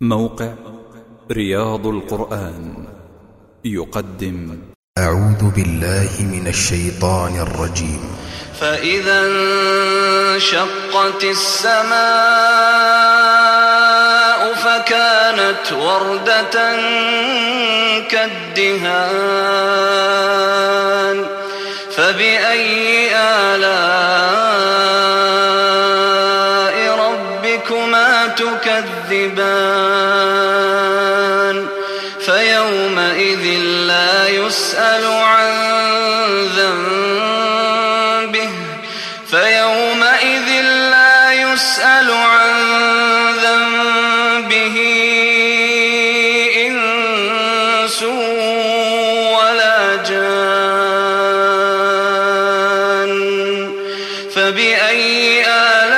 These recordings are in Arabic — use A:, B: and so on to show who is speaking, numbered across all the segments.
A: موقع رياض القرآن يقدم.
B: أعوذ بالله من الشيطان الرجيم.
C: فإذا انشقت السماء فكانت وردة كالدهان فبأي تكذبان فيومئذ لا يسأل عن ذنبه فيومئذ لا يسأل عن ذنبه إنس ولا جان فبأي آلاء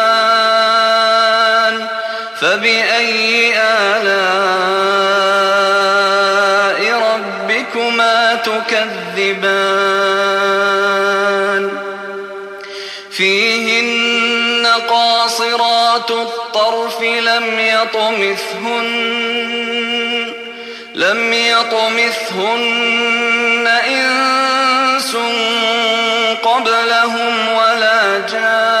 C: فبأي آلاء ربكما تكذبان فيهن قاصرات الطرف لم يطمثهن لم يطمثهن إنس قبلهم ولا جان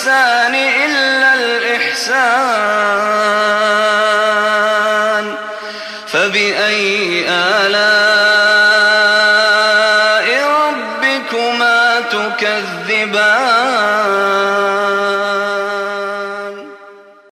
C: الإحسان إلا الإحسان.